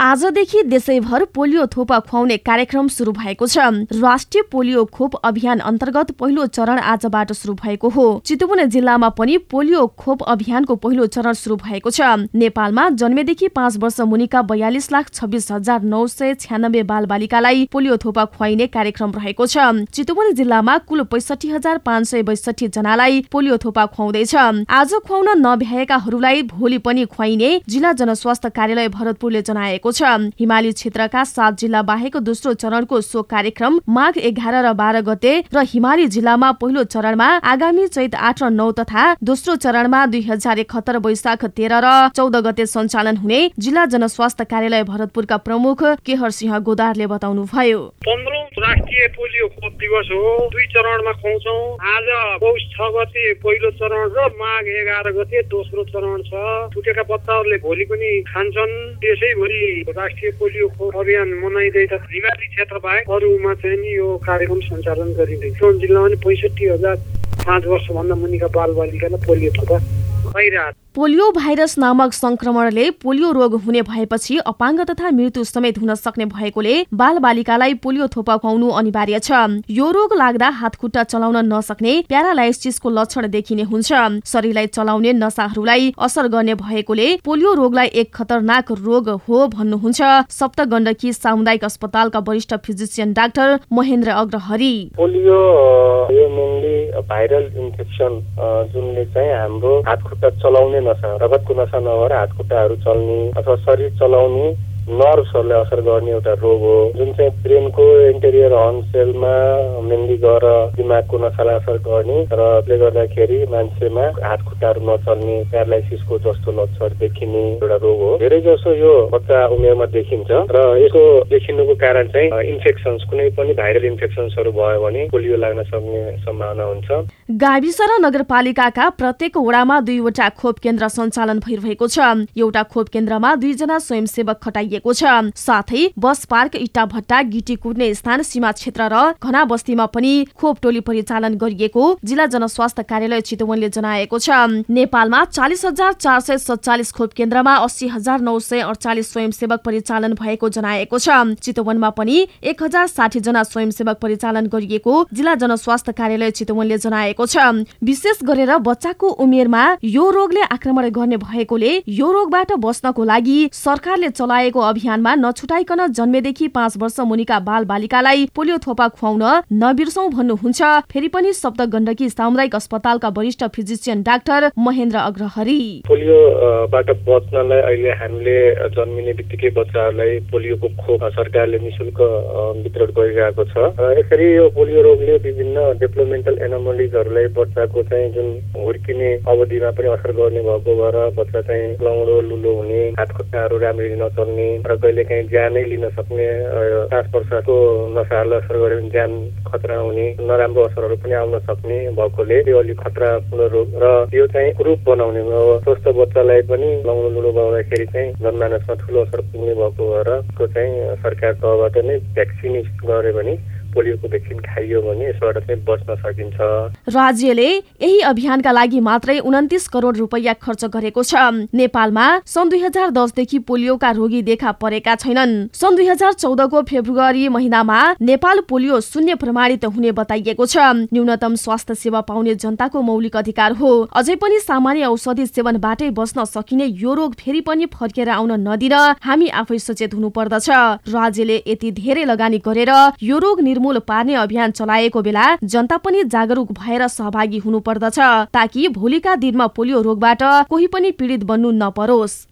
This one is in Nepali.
आजदेखि देशैभर पोलियो थोपा खुवाउने कार्यक्रम सुरु भएको छ। राष्ट्रिय पोलियो खोप अभियान अन्तर्गत पहिलो चरण आजबाट सुरु भएको हो। चितुवन जिल्लामा पनि पोलियो खोप अभियानको पहिलो चरण सुरु भएको छ। नेपालमा जन्मेदेखि पाँच वर्ष मुनिका बयालिस लाख छब्बिस हजार नौ सय छ्यानब्बे बाल बालिकालाई पोलियो थोपा खुवाइने कार्यक्रम रहेको छ। चितुवन जिल्लामा कुल पैसठी हजार पाँच सय बैसठी जनालाई पोलियो थोपा खुवाउँदैछ। आज खुवाउन नभ्याएकाहरूलाई भोलि पनि खुवाइने जिल्ला जनस्वास्थ्य कार्यालय भरतपुरले जनाएको छ। हिमाली क्षेत्रका सात जिल्ला बाहेक दोस्रो चरणको सो कार्यक्रम माघ एघार र बाह्र गते र हिमाली जिल्लामा पहिलो चरणमा आगामी चैत आठ र नौ तथा दोस्रो चरणमा दुई हजार एकहत्तर वैशाख तेह्र र चौध गते सञ्चालन हुने जिल्ला जनस्वास्थ्य कार्यालय भरतपुरका प्रमुख केहर सिंह गोदारले बताउनुभयो। राष्ट्रिय पोलियो खोप दिवस हो दुई चरणमा खुवाउँछौ। आज पौष छ गते पहिलो चरण र माघ एघार गते दोस्रो चरण छ। छुटेका बच्चाहरूले भोलि पनि खान्छन्। त्यसैभरि राष्ट्रिय पोलियो खोप अभियान मनाइँदैछ हिमाली क्षेत्र बाहेक अरूमा चाहिँ नि यो कार्यक्रम सञ्चालन गरिँदैछ जिल्लामा पनि पैँसठी हजार पाँच वर्षभन्दा मुनिका बाल बालिकालाई पोलियो थोपा खुवाइरहेको पोलियो भाइरस नामक संक्रमणले पोलियो रोग हुने भएपछि अपाङ्ग तथा मृत्यु समेत हुन सक्ने भएकोले बाल बालिकालाई पोलियो थोपा खुवाउनु अनिवार्य छ। यो रोग लाग्दा हातखुट्टा चलाउन नसक्ने प्यारालाइसिसको लक्षण देखिने हुन्छ। शरीरलाई चलाउने नसाहरूलाई असर गर्ने भएकोले पोलियो रोगलाई एक खतरनाक रोग हो भन्नुहुन्छ सप्त गण्डकी सामुदायिक अस्पतालका वरिष्ठ physician doctor Mahendra Agrahari. Polio viral infection जुनले चाहिँ हाम्रो हातखुट्टा चलाउने नसा रगतको नसा नभएर हातखुट्टाहरू चल्ने अथवा शरीर चलाउने नर्भ्सहरूलाई असर गर्ने एउटा रोग हो। जुन चाहिँ ब्रेनको इन्टेरियर हर्न सेलमा मेनली गएर दिमागको नसालाई असर गर्ने र त्यसले गर्दाखेरि मान्छेमा हात खुट्टाहरू नचल्ने प्यारालाइसिसको जस्तो लक्षण देखिने एउटा रोग हो। धेरै जसो यो बच्चा उमेरमा देखिन्छ र यसको देखिनुको कारण चाहिँ इन्फेक्सन्स कुनै पनि भाइरल इन्फेक्सन्सहरू भयो भने पोलियो लाग्न सक्ने सम्भावना हुन्छ। गाविस र नगरपालिकाका प्रत्येक वडामा दुईवटा खोप केन्द्र सञ्चालन भइरहेको छ। एउटा खोप केन्द्रमा दुईजना स्वयंसेवक खटाइएको गरिएको छ। साथै बस पार्क इट्टा भट्टा गिटी कुद्ने स्थान सीमा क्षेत्र र घना बस्तीमा पनि खोप टोली परिचालन गरिएको जिल्ला जनस्वास्थ्य कार्यालय चितवनले जनाएको छ। नेपालमा चालिस हजार चार सय सत्तालिस खोप केन्द्रमा अस्सी हजार नौ सय अडचालिस स्वयंसेवक परिचालन भएको जनाएको छ। चितवनमा पनि एक हजार साठी जना स्वयंसेवक परिचालन गरिएको जिल्ला जनस्वास्थ्य कार्यालय चितवनले जनाएको छ। विशेष गरेर बच्चाको उमेरमा यो रोगले आक्रमण गर्ने भएकोले यो रोगबाट बस्नको लागि सरकारले चलाएको अभियानमा नछुटाइकन जन्मेदेखि पाँच वर्ष मुनिका बाल बालिकालाई पोलियो थोपा खुवाउन नबिर्सौ भन्नुहुन्छ। फेरि पनि सप्त गण्डकी सामुदायिक अस्पतालका वरिष्ठ फिजिसियन डाक्टर महेन्द्र अग्रहरी। पोलियोबाट बच्नलाई अहिले हामीले जन्मिने बित्तिकै बच्चाहरूलाई पोलियोको खोप सरकारले निशुल्क वितरण गरिरहेको छ। यसरी यो पोलियो रोगले विभिन्न डेभलपमेन्टल एनोमलिजहरूलाई बच्चाको चाहिँ जुन हुर्किने अवधिमा पनि असर गर्ने भएको भएर बच्चा चाहिँ लौडो लुलो हुने हात खुट्टाहरू राम्ररी नचल्ने र कहिले काहीँ ज्यानै लिन सक्ने सास प्रश्वासको नसाहरूलाई असर गऱ्यो भने ज्यान खतरा हुने नराम्रो असरहरू पनि आउन सक्ने भएकोले त्यो अलिक खतरापूर्ण रोग र यो चाहिँ ग्रुप बनाउने अब स्वस्थ बच्चालाई पनि लाउनु लुडो गाउँदाखेरि चाहिँ जनमानसमा ठुलो असर पुग्ने भएको भएर चाहिँ सरकार तहबाट नै भ्याक्सिनेसन गऱ्यो भने पोलियोको भ्याक्सिन खाइयो भने यसबाट चाहिँ बच्न सकिन्छ। राज्यले यही अभियानका लागि मात्रै उन्तिस करोड रुपियाँ खर्च गरेको छ। नेपालमा सन् दुई हजार दसदेखि पोलियोका रोगी देखा परेका छैनन्। सन् दुई हजार चौधको फेब्रुअरी महिनामा नेपाल पोलियो शून्य प्रमाणित हुने बताइएको छ। न्यूनतम स्वास्थ्य सेवा पाउने जनताको मौलिक अधिकार हो। अझै पनि सामान्य औषधि सेवनबाटै बस्न सकिने यो रोग फेरि पनि फर्केर आउन नदिन हामी आफै सचेत हुनु पर्दछ राज्यले यति धेरै लगानी गरेर यो रोग निर्मूल पार्ने अभियान चलाएको बेला जनता पनि जागरूक भएर सहभागी हुनुपर्दछ ताकि भोलिका दिनमा पोलियो रोगबाट कोही पनि पीडित बन्नु नपरोस्।